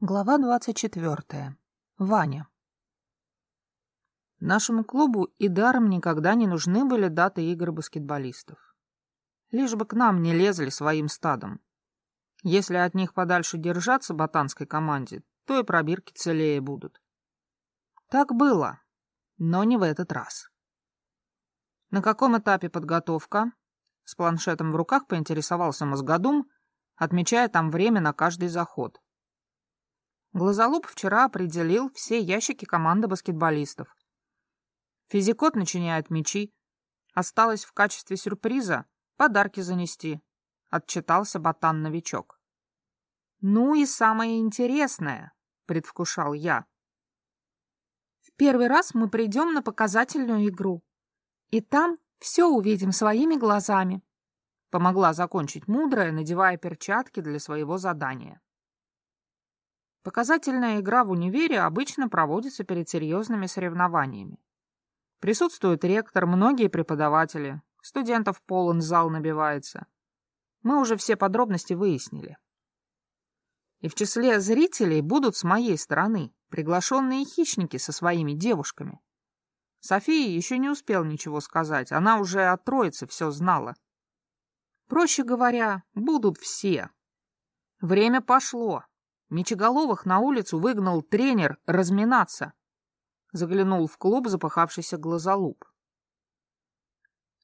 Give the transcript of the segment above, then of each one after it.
Глава двадцать четвертая. Ваня. Нашему клубу и даром никогда не нужны были даты игр баскетболистов. Лишь бы к нам не лезли своим стадом. Если от них подальше держаться ботанской команде, то и пробирки целее будут. Так было, но не в этот раз. На каком этапе подготовка? С планшетом в руках поинтересовался мозгодум, отмечая там время на каждый заход. Глазолуп вчера определил все ящики команды баскетболистов. Физикот начиняет мячи. Осталось в качестве сюрприза подарки занести. Отчитался ботан-новичок. Ну и самое интересное, предвкушал я. В первый раз мы придем на показательную игру. И там все увидим своими глазами. Помогла закончить мудрая, надевая перчатки для своего задания. Показательная игра в универе обычно проводится перед серьезными соревнованиями. Присутствует ректор, многие преподаватели, студентов полон зал набивается. Мы уже все подробности выяснили. И в числе зрителей будут с моей стороны приглашенные хищники со своими девушками. София еще не успел ничего сказать, она уже от троицы все знала. Проще говоря, будут все. Время пошло, Мечеголовых на улицу выгнал тренер разминаться. Заглянул в клуб запахавшийся глазолуп.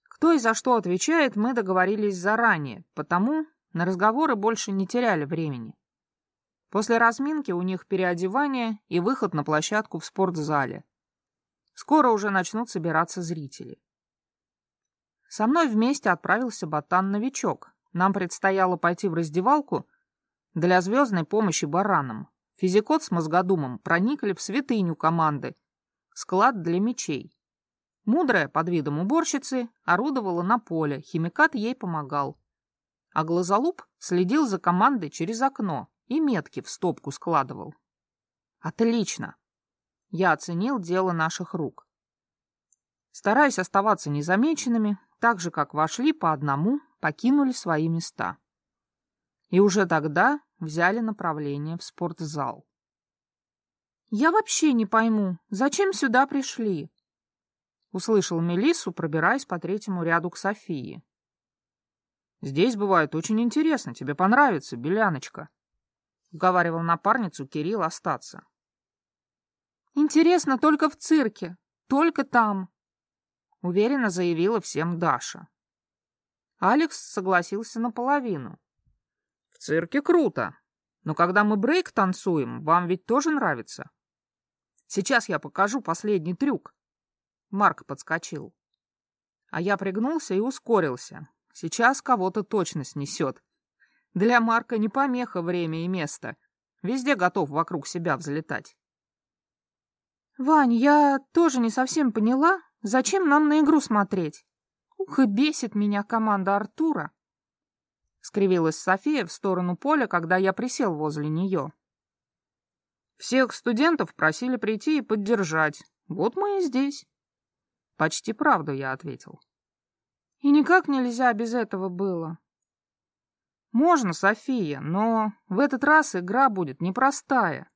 Кто и за что отвечает, мы договорились заранее, потому на разговоры больше не теряли времени. После разминки у них переодевание и выход на площадку в спортзале. Скоро уже начнут собираться зрители. Со мной вместе отправился ботан-новичок. Нам предстояло пойти в раздевалку для звездной помощи баранам. Физикот с мозгодумом проникли в святыню команды. Склад для мечей. Мудрая, под видом уборщицы, орудовала на поле, химикат ей помогал. А глазолуп следил за командой через окно и метки в стопку складывал. Отлично. Я оценил дело наших рук. Стараясь оставаться незамеченными, так же, как вошли по одному, покинули свои места и уже тогда взяли направление в спортзал. «Я вообще не пойму, зачем сюда пришли?» Услышал Мелиссу, пробираясь по третьему ряду к Софии. «Здесь бывает очень интересно, тебе понравится, Беляночка», — уговаривал напарницу Кирилл остаться. «Интересно только в цирке, только там», — уверенно заявила всем Даша. Алекс согласился наполовину, цирке круто. Но когда мы брейк танцуем, вам ведь тоже нравится? Сейчас я покажу последний трюк. Марк подскочил. А я пригнулся и ускорился. Сейчас кого-то точно снесет. Для Марка не помеха время и место. Везде готов вокруг себя взлетать. «Вань, я тоже не совсем поняла, зачем нам на игру смотреть. Ух, и бесит меня команда Артура. Скривилась София в сторону поля, когда я присел возле нее. Всех студентов просили прийти и поддержать. Вот мы и здесь. Почти правду я ответил. И никак нельзя без этого было. Можно, София, но в этот раз игра будет непростая,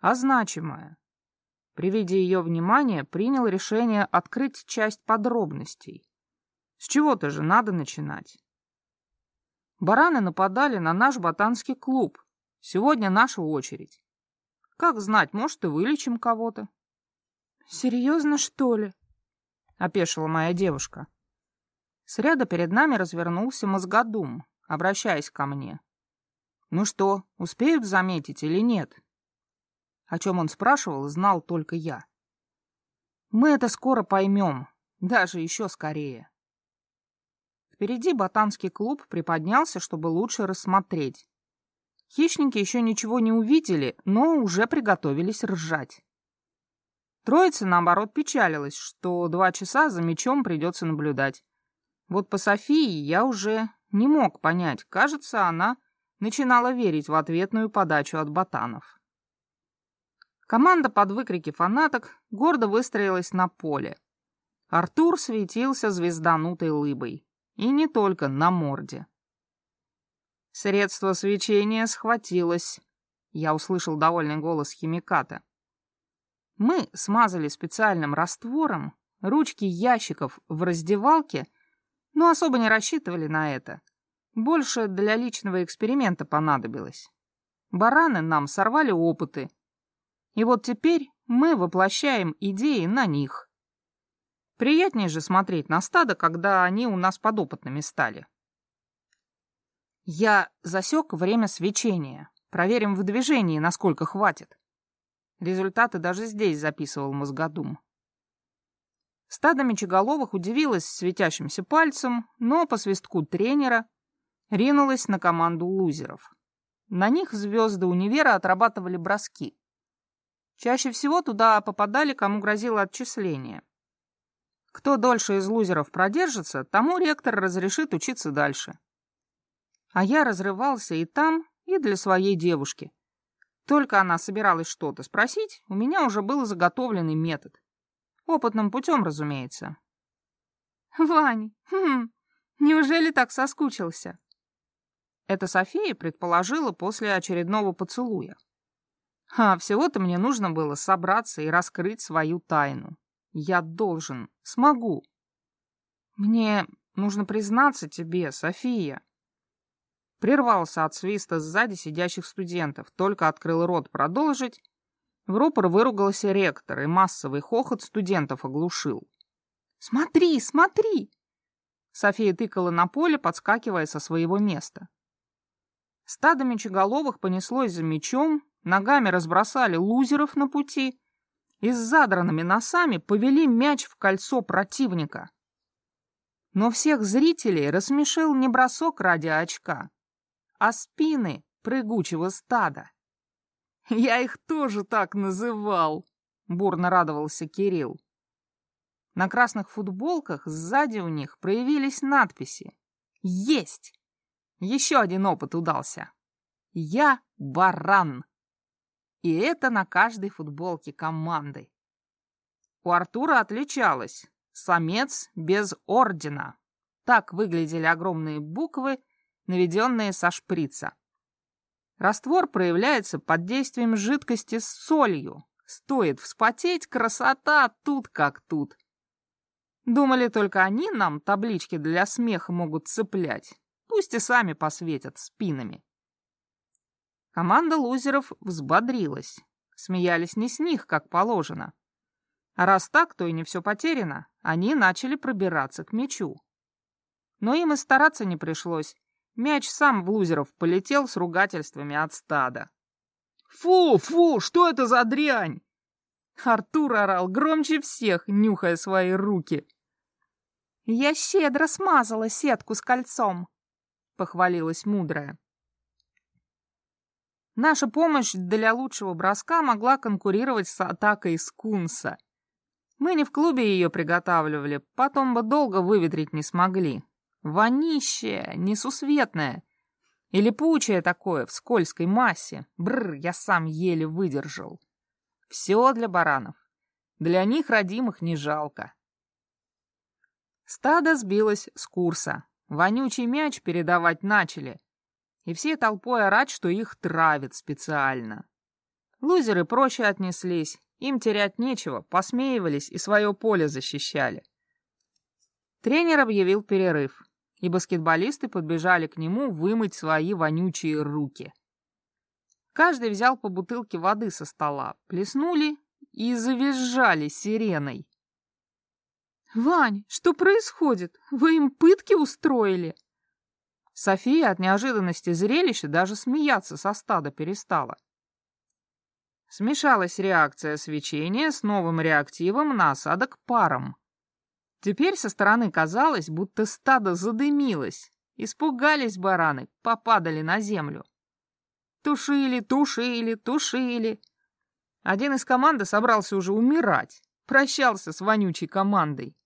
а значимая. При виде ее внимания принял решение открыть часть подробностей. С чего-то же надо начинать. Бараны нападали на наш ботанский клуб. Сегодня наша очередь. Как знать, может, и вылечим кого-то. Серьезно, что ли? Опешила моя девушка. С ряда перед нами развернулся мозгодум, обращаясь ко мне. Ну что, успеют заметить или нет? О чем он спрашивал, знал только я. Мы это скоро поймем, даже еще скорее. Впереди ботанский клуб приподнялся, чтобы лучше рассмотреть. Хищники еще ничего не увидели, но уже приготовились ржать. Троица, наоборот, печалилась, что два часа за мечом придется наблюдать. Вот по Софии я уже не мог понять. Кажется, она начинала верить в ответную подачу от ботанов. Команда под выкрики фанаток гордо выстроилась на поле. Артур светился звезданутой лыбой. И не только на морде. Средство свечения схватилось. я услышал довольный голос химиката. Мы смазали специальным раствором ручки ящиков в раздевалке, но особо не рассчитывали на это. Больше для личного эксперимента понадобилось. Бараны нам сорвали опыты. И вот теперь мы воплощаем идеи на них. Приятнее же смотреть на стадо, когда они у нас подопытными стали. Я засек время свечения. Проверим в движении, насколько хватит. Результаты даже здесь записывал мозгодум. Стадо мечеголовых удивилось светящимся пальцем, но по свистку тренера ринулось на команду лузеров. На них звезды универа отрабатывали броски. Чаще всего туда попадали, кому грозило отчисление. Кто дольше из лузеров продержится, тому ректор разрешит учиться дальше. А я разрывался и там, и для своей девушки. Только она собиралась что-то спросить, у меня уже был заготовленный метод. Опытным путем, разумеется. «Вань, хм, неужели так соскучился?» Это София предположила после очередного поцелуя. А всего-то мне нужно было собраться и раскрыть свою тайну. Я должен, смогу. Мне нужно признаться тебе, София. Прервался от свиста сзади сидящих студентов, только открыл рот продолжить. В рупор выругался ректор, и массовый хохот студентов оглушил. «Смотри, смотри!» София тыкала на поле, подскакивая со своего места. Стадо мечеголовых понеслось за мечом, ногами разбросали лузеров на пути и с задранными носами повели мяч в кольцо противника. Но всех зрителей рассмешил не бросок ради очка, а спины прыгучего стада. «Я их тоже так называл», — бурно радовался Кирилл. На красных футболках сзади у них проявились надписи. «Есть!» Еще один опыт удался. Я баран. И это на каждой футболке команды. У Артура отличалось. Самец без ордена. Так выглядели огромные буквы, наведенные со шприца. Раствор проявляется под действием жидкости с солью. Стоит вспотеть, красота тут как тут. Думали, только они нам таблички для смеха могут цеплять. Пусть и сами посветят спинами. Команда лузеров взбодрилась. Смеялись не с них, как положено. А раз так, то и не все потеряно. Они начали пробираться к мячу. Но им и стараться не пришлось. Мяч сам в лузеров полетел с ругательствами от стада. «Фу, фу, что это за дрянь?» Артур орал громче всех, нюхая свои руки. «Я щедро смазала сетку с кольцом», похвалилась мудрая. Наша помощь для лучшего броска могла конкурировать с атакой скунса. Мы не в клубе ее приготавливали, потом бы долго выветрить не смогли. Вонище, несусветное. И липучее такое, в скользкой массе. Бррр, я сам еле выдержал. Все для баранов. Для них родимых не жалко. Стадо сбилось с курса. Вонючий мяч передавать начали, и все толпой орать, что их травят специально. Лузеры проще отнеслись, им терять нечего, посмеивались и свое поле защищали. Тренер объявил перерыв, и баскетболисты подбежали к нему вымыть свои вонючие руки. Каждый взял по бутылке воды со стола, плеснули и завизжали сиреной. «Вань, что происходит? Вы им пытки устроили?» София от неожиданности зрелища даже смеяться со стада перестала. Смешалась реакция свечения с новым реактивом на осадок паром. Теперь со стороны казалось, будто стадо задымилось. Испугались бараны, попадали на землю. Тушили, тушили, тушили. Один из команды собрался уже умирать. Прощался с вонючей командой.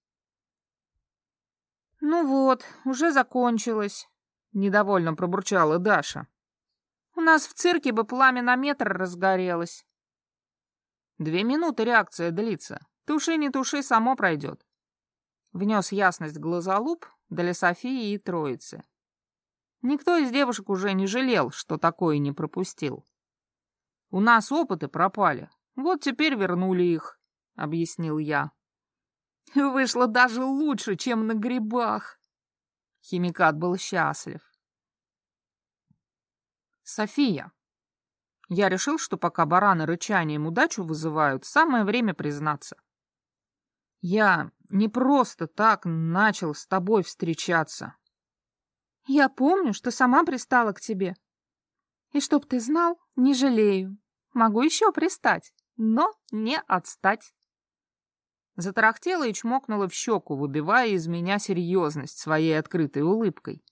«Ну вот, уже закончилось», — недовольно пробурчала Даша. «У нас в цирке бы пламя на метр разгорелось». «Две минуты реакция длится. Туши не туши, само пройдет». Внес ясность глазолуп для Софии и Троицы. Никто из девушек уже не жалел, что такое не пропустил. У нас опыты пропали. Вот теперь вернули их, — объяснил я. Вышло даже лучше, чем на грибах. Химикат был счастлив. София. Я решил, что пока бараны рычанием удачу вызывают, самое время признаться. Я не просто так начал с тобой встречаться. Я помню, что сама пристала к тебе. И чтоб ты знал, не жалею. Могу еще пристать, но не отстать. Затарахтела и чмокнула в щеку, выбивая из меня серьезность своей открытой улыбкой.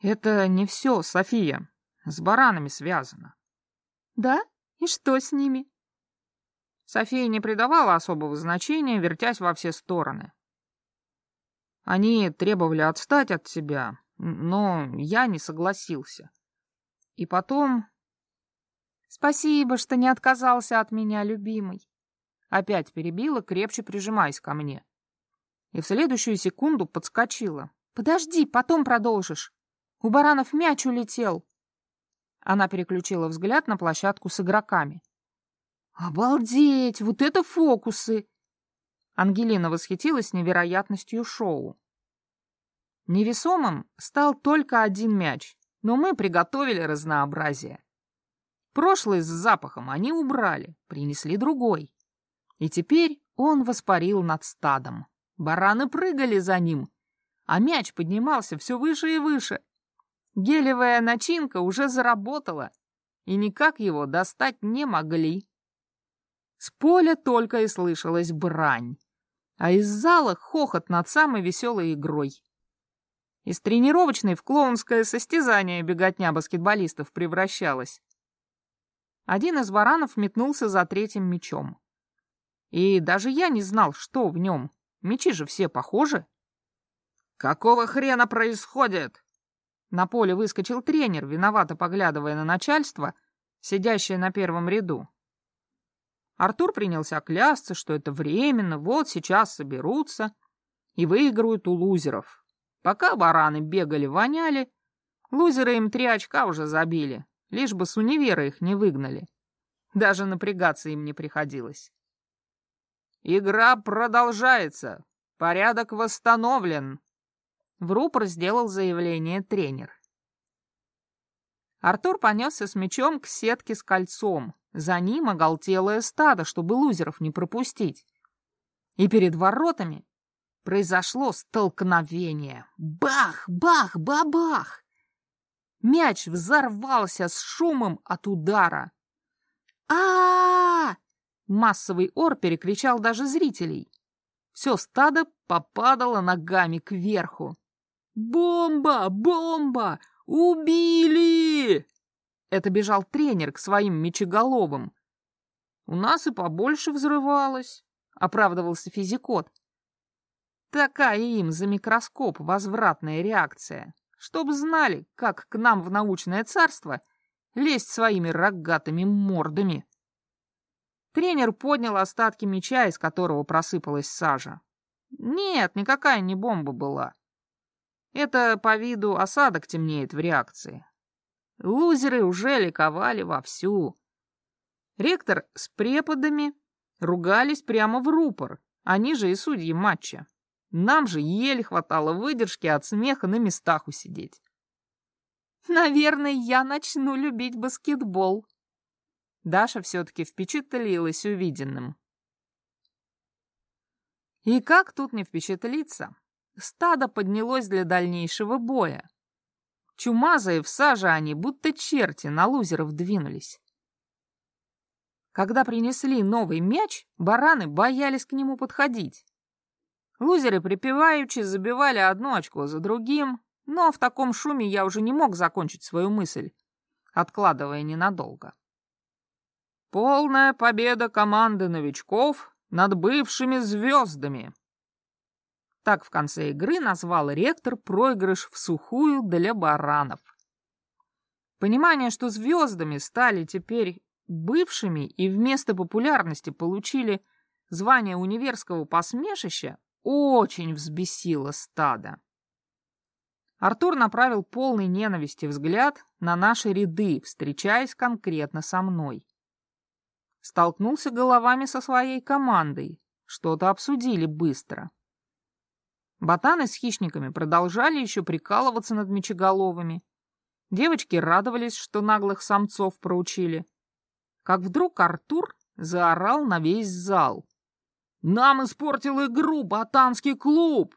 Это не все, София. С баранами связано. Да? И что с ними? София не придавала особого значения, вертясь во все стороны. Они требовали отстать от тебя, но я не согласился. И потом... Спасибо, что не отказался от меня, любимый. Опять перебила, крепче прижимаясь ко мне. И в следующую секунду подскочила. Подожди, потом продолжишь. У баранов мяч улетел. Она переключила взгляд на площадку с игроками. «Обалдеть! Вот это фокусы!» Ангелина восхитилась невероятностью шоу. Невесомым стал только один мяч, но мы приготовили разнообразие. Прошлый с запахом они убрали, принесли другой. И теперь он воспарил над стадом. Бараны прыгали за ним, а мяч поднимался все выше и выше. Гелевая начинка уже заработала, и никак его достать не могли. С поля только и слышалась брань, а из зала хохот над самой веселой игрой. Из тренировочной в клоунское состязание беготня баскетболистов превращалась. Один из баранов метнулся за третьим мячом. И даже я не знал, что в нем. Мечи же все похожи. «Какого хрена происходит?» На поле выскочил тренер, виновато поглядывая на начальство, сидящее на первом ряду. Артур принялся клясться, что это временно, вот сейчас соберутся и выиграют у лузеров. Пока бараны бегали-воняли, лузеры им три очка уже забили, лишь бы с универа их не выгнали. Даже напрягаться им не приходилось. «Игра продолжается. Порядок восстановлен», в рупор сделал заявление тренер. Артур понесся с мячом к сетке с кольцом. За ним оголтелое стадо, чтобы лузеров не пропустить. И перед воротами произошло столкновение. Бах, бах, бабах! Мяч взорвался с шумом от удара. Массовый ор перекричал даже зрителей. Все стадо попадало ногами кверху. «Бомба! Бомба! Убили!» Это бежал тренер к своим мечеголовым. «У нас и побольше взрывалось», — оправдывался физикот. «Такая им за микроскоп возвратная реакция, чтоб знали, как к нам в научное царство лезть своими рогатыми мордами». Тренер поднял остатки меча, из которого просыпалась сажа. Нет, никакая не бомба была. Это по виду осадок темнеет в реакции. Лузеры уже ликовали вовсю. Ректор с преподами ругались прямо в рупор, они же и судьи матча. Нам же еле хватало выдержки от смеха на местах усидеть. Наверное, я начну любить баскетбол. Даша все-таки впечатлилась увиденным. И как тут не впечатлиться? Стадо поднялось для дальнейшего боя. Чумазые в саже они, будто черти, на лузеров двинулись. Когда принесли новый мяч, бараны боялись к нему подходить. Лузеры припеваючи забивали одно очко за другим, но в таком шуме я уже не мог закончить свою мысль, откладывая ненадолго. Полная победа команды новичков над бывшими звездами. Так в конце игры назвал ректор проигрыш в сухую для баранов. Понимание, что звездами стали теперь бывшими и вместо популярности получили звание универского посмешища, очень взбесило стадо. Артур направил полный ненависти взгляд на наши ряды, встречаясь конкретно со мной. Столкнулся головами со своей командой, что-то обсудили быстро. Ботаны с хищниками продолжали еще прикалываться над мечеголовыми. Девочки радовались, что наглых самцов проучили. Как вдруг Артур заорал на весь зал. «Нам испортил игру ботанский клуб!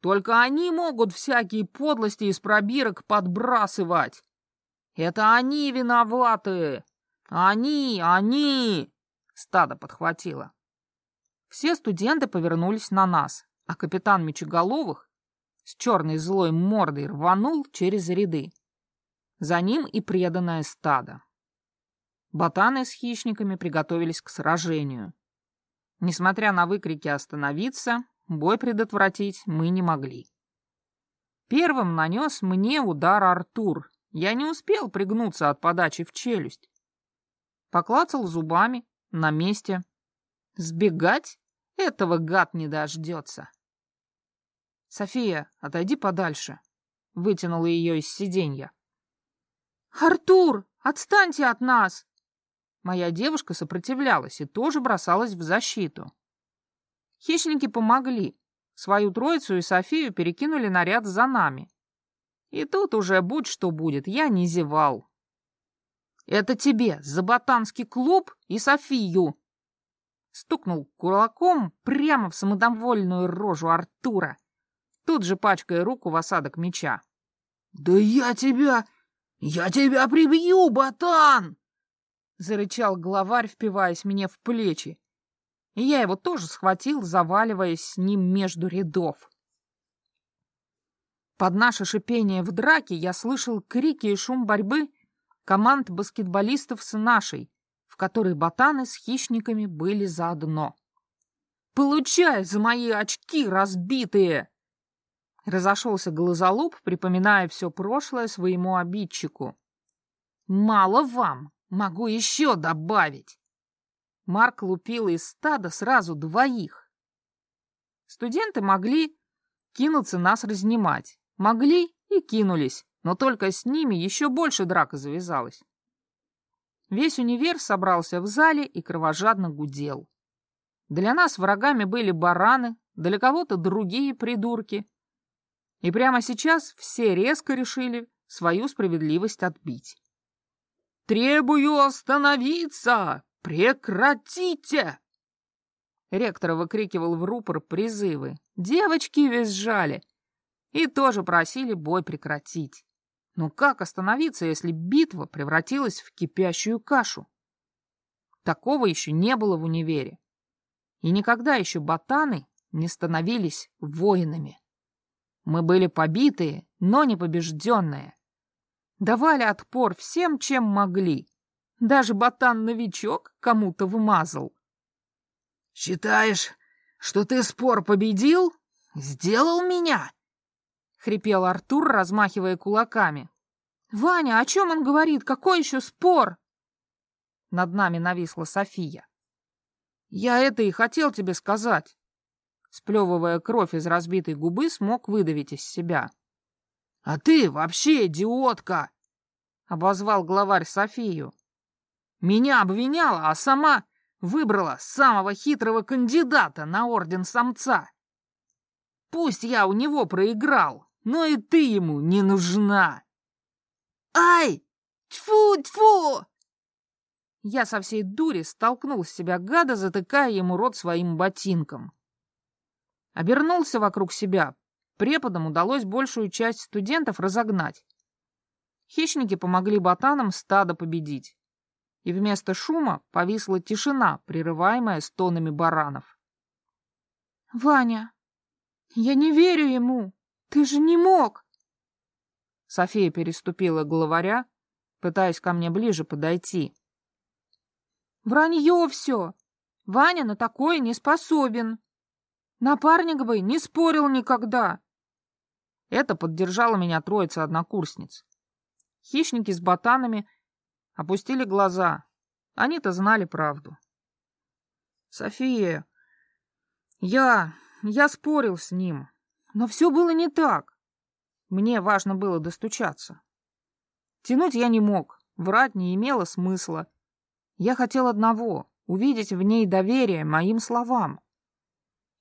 Только они могут всякие подлости из пробирок подбрасывать. Это они виноваты! Они, они!» Стадо подхватило. Все студенты повернулись на нас, а капитан Мечеголовых с черной злой мордой рванул через ряды. За ним и преданное стадо. Ботаны с хищниками приготовились к сражению. Несмотря на выкрики «остановиться», бой предотвратить мы не могли. Первым нанес мне удар Артур. Я не успел пригнуться от подачи в челюсть. Поклацал зубами на месте. Сбегать? Этого гад не дождется. София, отойди подальше. Вытянула ее из сиденья. Артур, отстаньте от нас! Моя девушка сопротивлялась и тоже бросалась в защиту. Хищники помогли. Свою троицу и Софию перекинули наряд за нами. И тут уже будь что будет, я не зевал. «Это тебе за ботанский клуб и Софию!» Стукнул кулаком прямо в самодовольную рожу Артура, тут же пачкая руку в осадок меча. «Да я тебя... я тебя прибью, ботан!» зарычал главарь, впиваясь мне в плечи. И я его тоже схватил, заваливаясь с ним между рядов. Под наше шипение в драке я слышал крики и шум борьбы команд баскетболистов с нашей, в которой ботаны с хищниками были заодно. «Получай за мои очки разбитые!» Разошелся глазолуп, припоминая все прошлое своему обидчику. «Мало вам!» Могу еще добавить. Марк лупил из стада сразу двоих. Студенты могли кинуться нас разнимать. Могли и кинулись, но только с ними еще больше драка завязалась. Весь универ собрался в зале и кровожадно гудел. Для нас врагами были бараны, для кого-то другие придурки. И прямо сейчас все резко решили свою справедливость отбить. Требую остановиться! Прекратите!» Ректор выкрикивал в рупор призывы. Девочки визжали и тоже просили бой прекратить. Но как остановиться, если битва превратилась в кипящую кашу? Такого еще не было в универе. И никогда еще ботаны не становились воинами. Мы были побитые, но не побежденные давали отпор всем, чем могли. Даже ботан-новичок кому-то вмазал. «Считаешь, что ты спор победил? Сделал меня?» — хрипел Артур, размахивая кулаками. «Ваня, о чем он говорит? Какой еще спор?» Над нами нависла София. «Я это и хотел тебе сказать». Сплевывая кровь из разбитой губы, смог выдавить из себя. «А ты вообще идиотка!» — обозвал главарь Софию. «Меня обвиняла, а сама выбрала самого хитрого кандидата на орден самца. Пусть я у него проиграл, но и ты ему не нужна!» «Ай! Тьфу-тьфу!» Я со всей дури столкнул с себя гада, затыкая ему рот своим ботинком. Обернулся вокруг себя, Преподам удалось большую часть студентов разогнать. Хищники помогли ботанам стадо победить. И вместо шума повисла тишина, прерываемая стонами баранов. «Ваня, я не верю ему! Ты же не мог!» София переступила главаря, пытаясь ко мне ближе подойти. «Вранье все! Ваня на такое не способен! Напарник бы не спорил никогда!» Это поддержала меня троица однокурсниц. Хищники с ботанами опустили глаза. Они-то знали правду. София, я... я спорил с ним, но все было не так. Мне важно было достучаться. Тянуть я не мог, врать не имело смысла. Я хотел одного — увидеть в ней доверие моим словам.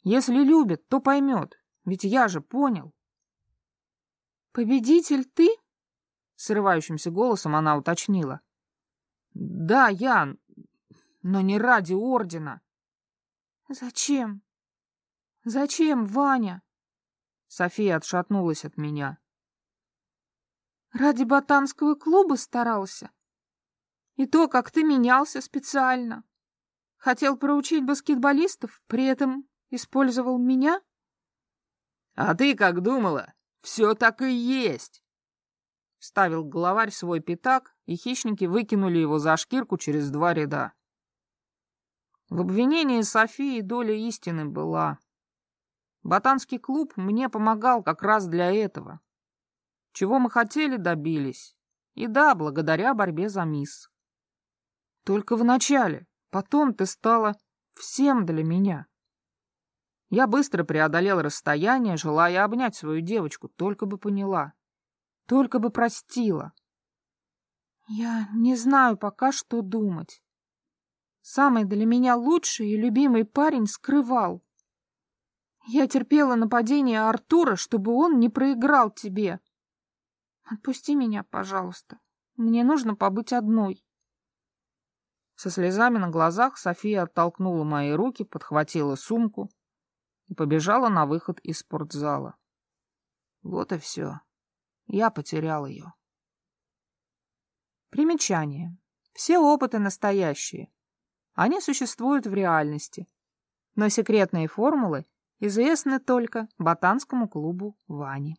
Если любит, то поймет, ведь я же понял. «Победитель ты?» — срывающимся голосом она уточнила. «Да, я, но не ради ордена». «Зачем? Зачем, Ваня?» София отшатнулась от меня. «Ради ботанского клуба старался? И то, как ты менялся специально. Хотел проучить баскетболистов, при этом использовал меня?» «А ты как думала? Все так и есть!» Вставил главарь свой пятак, и хищники выкинули его за шкирку через два ряда. В обвинении Софии доля истины была. Ботанский клуб мне помогал как раз для этого. Чего мы хотели, добились. И да, благодаря борьбе за мисс. Только в начале, потом ты стала всем для меня. Я быстро преодолел расстояние, желая обнять свою девочку, только бы поняла, только бы простила. Я не знаю пока, что думать. Самый для меня лучший и любимый парень скрывал. Я терпела нападение Артура, чтобы он не проиграл тебе. Отпусти меня, пожалуйста. Мне нужно побыть одной. Со слезами на глазах София оттолкнула мои руки, подхватила сумку и побежала на выход из спортзала. Вот и все. Я потерял ее. Примечание. Все опыты настоящие. Они существуют в реальности. Но секретные формулы известны только ботанскому клубу Вани.